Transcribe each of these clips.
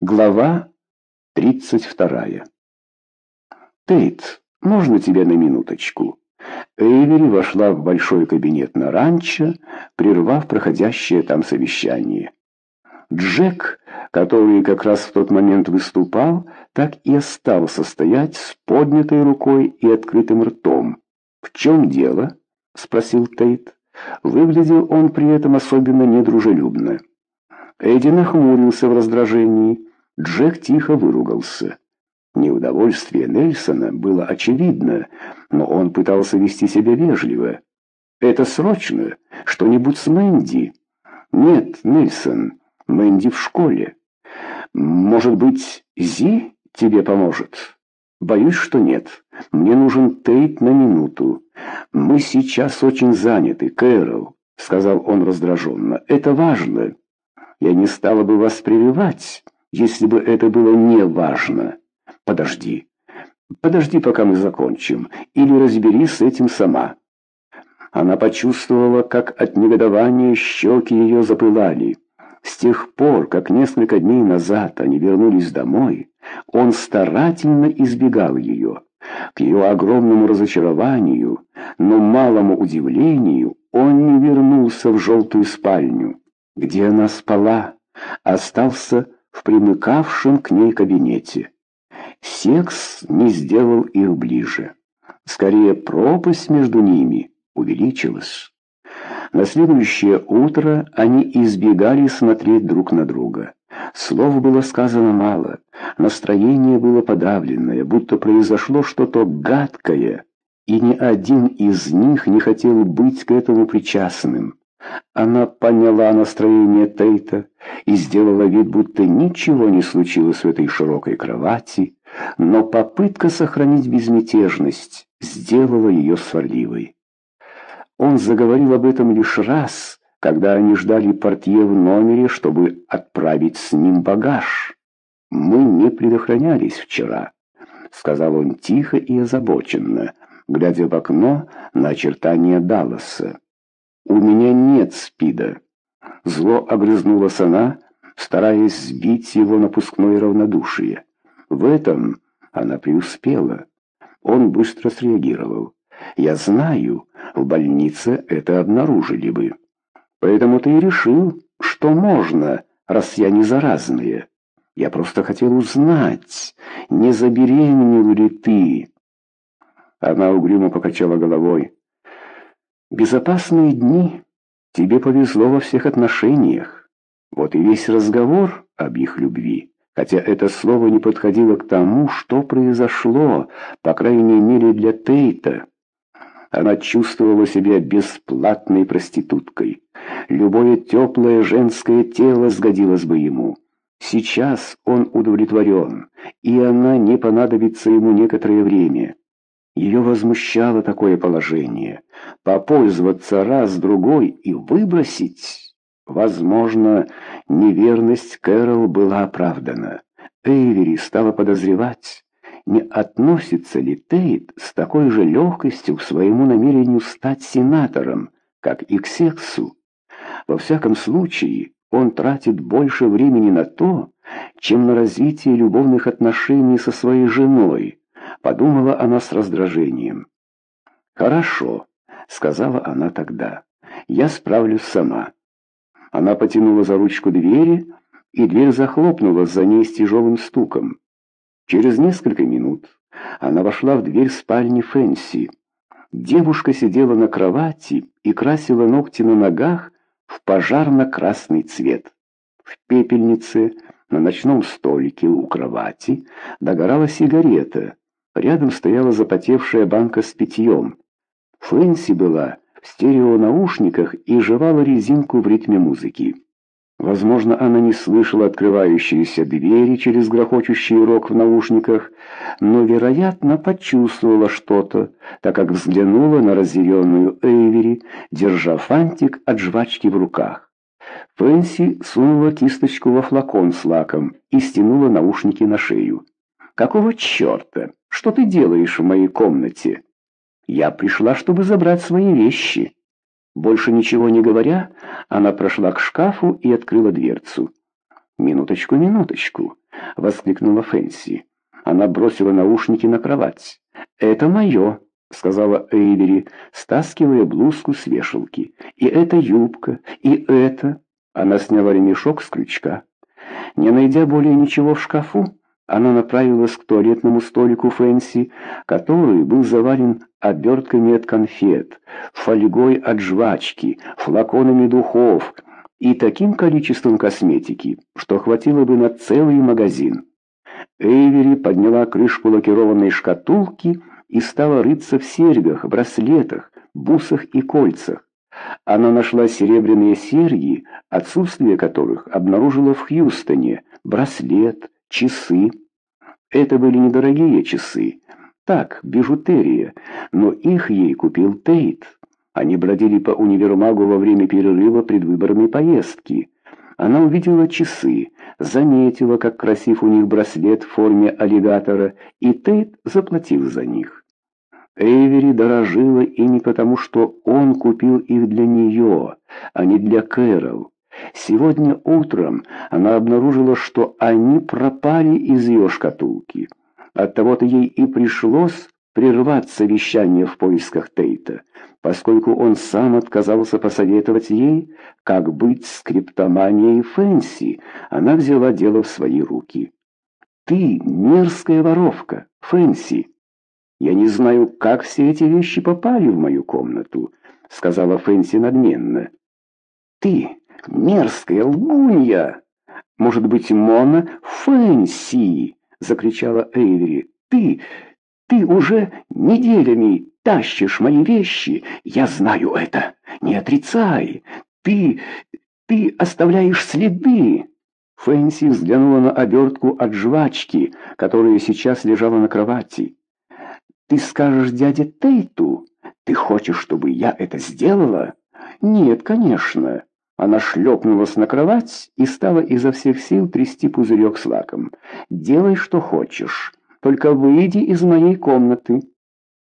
Глава 32. «Тейт, можно тебя на минуточку?» Эйвери вошла в большой кабинет на ранчо, прервав проходящее там совещание. Джек, который как раз в тот момент выступал, так и остался стоять с поднятой рукой и открытым ртом. «В чем дело?» — спросил Тейт. Выглядел он при этом особенно недружелюбно. Эдди нахмурился в раздражении. Джек тихо выругался. Неудовольствие Нельсона было очевидно, но он пытался вести себя вежливо. «Это срочно? Что-нибудь с Мэнди?» «Нет, Нельсон, Мэнди в школе. Может быть, Зи тебе поможет?» «Боюсь, что нет. Мне нужен Тейт на минуту. Мы сейчас очень заняты, Кэрол», — сказал он раздраженно. «Это важно. Я не стала бы вас прививать, если бы это было не важно. Подожди. Подожди, пока мы закончим, или разберись с этим сама». Она почувствовала, как от негодования щеки ее запылали. С тех пор, как несколько дней назад они вернулись домой, он старательно избегал ее. К ее огромному разочарованию, но малому удивлению, он не вернулся в желтую спальню, где она спала, остался в примыкавшем к ней кабинете. Секс не сделал их ближе. Скорее, пропасть между ними увеличилась. На следующее утро они избегали смотреть друг на друга. Слов было сказано мало, настроение было подавленное, будто произошло что-то гадкое, и ни один из них не хотел быть к этому причастным. Она поняла настроение Тейта и сделала вид, будто ничего не случилось в этой широкой кровати, но попытка сохранить безмятежность сделала ее сварливой. Он заговорил об этом лишь раз, когда они ждали портье в номере, чтобы отправить с ним багаж. «Мы не предохранялись вчера», — сказал он тихо и озабоченно, глядя в окно на очертания Далласа. «У меня нет спида». Зло огрызнулась она, стараясь сбить его напускное равнодушие. В этом она преуспела. Он быстро среагировал. «Я знаю, в больнице это обнаружили бы. Поэтому ты и решил, что можно, раз я не заразная. Я просто хотел узнать, не забеременел ли ты. Она угрюмо покачала головой. Безопасные дни. Тебе повезло во всех отношениях. Вот и весь разговор об их любви. Хотя это слово не подходило к тому, что произошло, по крайней мере для Тейта. Она чувствовала себя бесплатной проституткой. Любое теплое женское тело сгодилось бы ему. Сейчас он удовлетворен, и она не понадобится ему некоторое время. Ее возмущало такое положение. Попользоваться раз-другой и выбросить... Возможно, неверность Кэрол была оправдана. Эйвери стала подозревать, не относится ли Тейт с такой же легкостью к своему намерению стать сенатором, как и к сексу. Во всяком случае, он тратит больше времени на то, чем на развитие любовных отношений со своей женой, подумала она с раздражением. «Хорошо», — сказала она тогда, — «я справлюсь сама». Она потянула за ручку двери, и дверь захлопнулась за ней с тяжелым стуком. Через несколько минут она вошла в дверь спальни Фэнси. Девушка сидела на кровати и красила ногти на ногах в пожарно-красный цвет. В пепельнице на ночном столике у кровати догорала сигарета. Рядом стояла запотевшая банка с питьем. Фэнси была в стереонаушниках и жевала резинку в ритме музыки. Возможно, она не слышала открывающиеся двери через грохочущий рог в наушниках, но, вероятно, почувствовала что-то, так как взглянула на разъяренную Эйвери, держа фантик от жвачки в руках. Фэнси сунула кисточку во флакон с лаком и стянула наушники на шею. «Какого черта? Что ты делаешь в моей комнате?» «Я пришла, чтобы забрать свои вещи». Больше ничего не говоря, она прошла к шкафу и открыла дверцу. «Минуточку, минуточку. — воскликнула Фэнси. Она бросила наушники на кровать. «Это мое», — сказала Эйвери, стаскивая блузку с вешалки. «И это юбка, и это...» Она сняла ремешок с крючка. Не найдя более ничего в шкафу, она направилась к туалетному столику Фэнси, который был завален обертками от конфет, фольгой от жвачки, флаконами духов и таким количеством косметики, что хватило бы на целый магазин. Эйвери подняла крышку лакированной шкатулки и стала рыться в серьгах, браслетах, бусах и кольцах. Она нашла серебряные серьги, отсутствие которых обнаружила в Хьюстоне, браслет, часы. Это были недорогие часы. Так, бижутерия, но их ей купил Тейт. Они бродили по универмагу во время перерыва предвыборной поездки. Она увидела часы, заметила, как красив у них браслет в форме аллигатора, и Тейт заплатил за них. Эйвери дорожила ими потому, что он купил их для нее, а не для Кэрол. Сегодня утром она обнаружила, что они пропали из ее шкатулки. Оттого-то ей и пришлось прервать совещание в поисках Тейта, поскольку он сам отказался посоветовать ей, как быть с криптоманией Фэнси. Она взяла дело в свои руки. «Ты мерзкая воровка, Фэнси!» «Я не знаю, как все эти вещи попали в мою комнату», — сказала Фэнси надменно. «Ты мерзкая лгунья!» «Может быть, Мона Фэнси!» — закричала Эйвери. «Ты, ты уже неделями тащишь мои вещи. Я знаю это. Не отрицай. Ты, ты оставляешь следы». Фэнси взглянула на обертку от жвачки, которая сейчас лежала на кровати. «Ты скажешь дяде Тейту? Ты хочешь, чтобы я это сделала?» «Нет, конечно». Она шлепнулась на кровать и стала изо всех сил трясти пузырек с лаком. «Делай, что хочешь, только выйди из моей комнаты».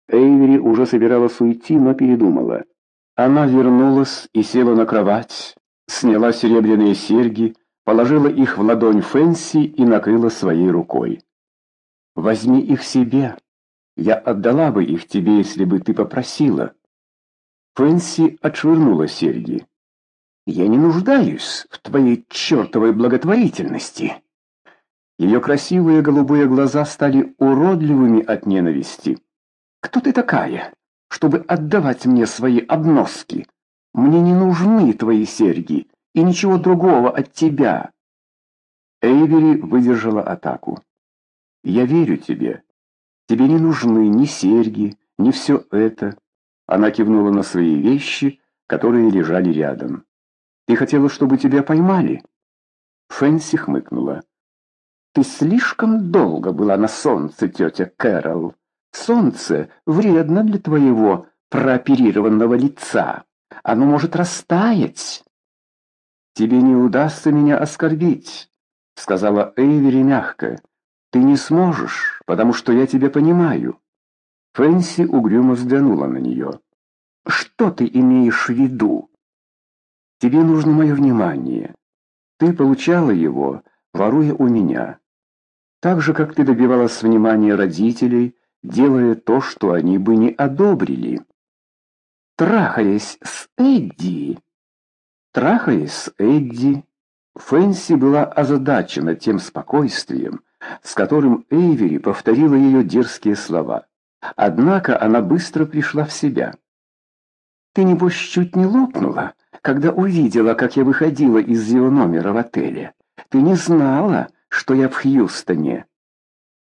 Эйвери уже собиралась уйти, но передумала. Она вернулась и села на кровать, сняла серебряные серьги, положила их в ладонь Фэнси и накрыла своей рукой. «Возьми их себе. Я отдала бы их тебе, если бы ты попросила». Фэнси отшвырнула серьги. Я не нуждаюсь в твоей чертовой благотворительности. Ее красивые голубые глаза стали уродливыми от ненависти. Кто ты такая, чтобы отдавать мне свои обноски? Мне не нужны твои серьги и ничего другого от тебя. Эйвери выдержала атаку. Я верю тебе. Тебе не нужны ни серьги, ни все это. Она кивнула на свои вещи, которые лежали рядом. Ты хотела, чтобы тебя поймали?» Фэнси хмыкнула. «Ты слишком долго была на солнце, тетя Кэрол. Солнце вредно для твоего прооперированного лица. Оно может растаять». «Тебе не удастся меня оскорбить», — сказала Эйвери мягко. «Ты не сможешь, потому что я тебя понимаю». Фэнси угрюмо взглянула на нее. «Что ты имеешь в виду?» Тебе нужно мое внимание. Ты получала его, воруя у меня. Так же, как ты добивалась внимания родителей, делая то, что они бы не одобрили. Трахаясь с Эдди. Трахаясь с Эдди, Фэнси была озадачена тем спокойствием, с которым Эйвери повторила ее дерзкие слова. Однако она быстро пришла в себя. «Ты, небось, чуть не лопнула?» Когда увидела, как я выходила из его номера в отеле. Ты не знала, что я в Хьюстоне.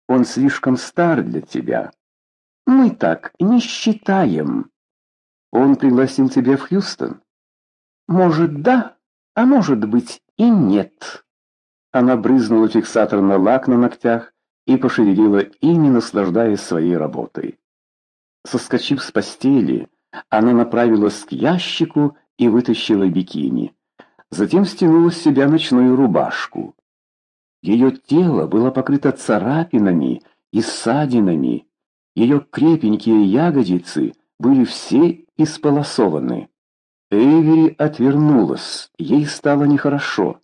Он слишком стар для тебя. Мы так не считаем. Он пригласил тебя в Хьюстон? Может, да, а может быть и нет. Она брызнула фиксатор на лак на ногтях и пошевелила ими, наслаждаясь своей работой. Соскочив с постели, она направилась к ящику и вытащила бикини. Затем стянула с себя ночную рубашку. Ее тело было покрыто царапинами и ссадинами. Ее крепенькие ягодицы были все исполосованы. Эйвери отвернулась, ей стало нехорошо.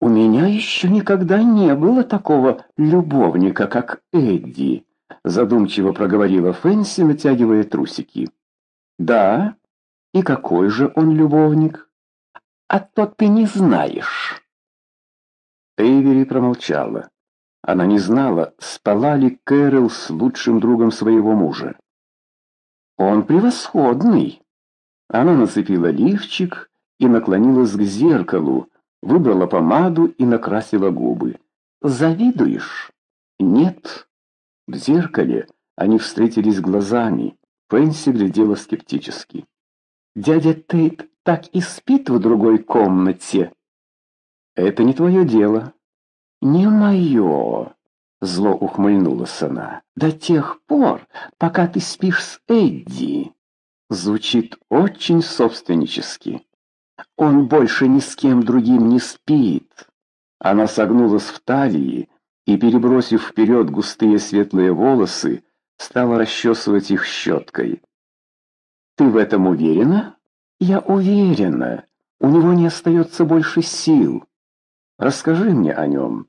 «У меня еще никогда не было такого любовника, как Эдди», задумчиво проговорила Фэнси, натягивая трусики. «Да? И какой же он любовник?» «А то ты не знаешь». Эйвери промолчала. Она не знала, спала ли Кэрол с лучшим другом своего мужа. «Он превосходный!» Она нацепила лифчик и наклонилась к зеркалу, выбрала помаду и накрасила губы. «Завидуешь?» «Нет». В зеркале они встретились глазами. Фэнси глядела скептически. «Дядя Тейт так и спит в другой комнате». «Это не твое дело». «Не мое», — зло ухмыльнулась она. «До тех пор, пока ты спишь с Эдди». Звучит очень собственнически. Он больше ни с кем другим не спит. Она согнулась в талии и, перебросив вперед густые светлые волосы, стала расчесывать их щеткой. «Ты в этом уверена?» «Я уверена. У него не остается больше сил. Расскажи мне о нем.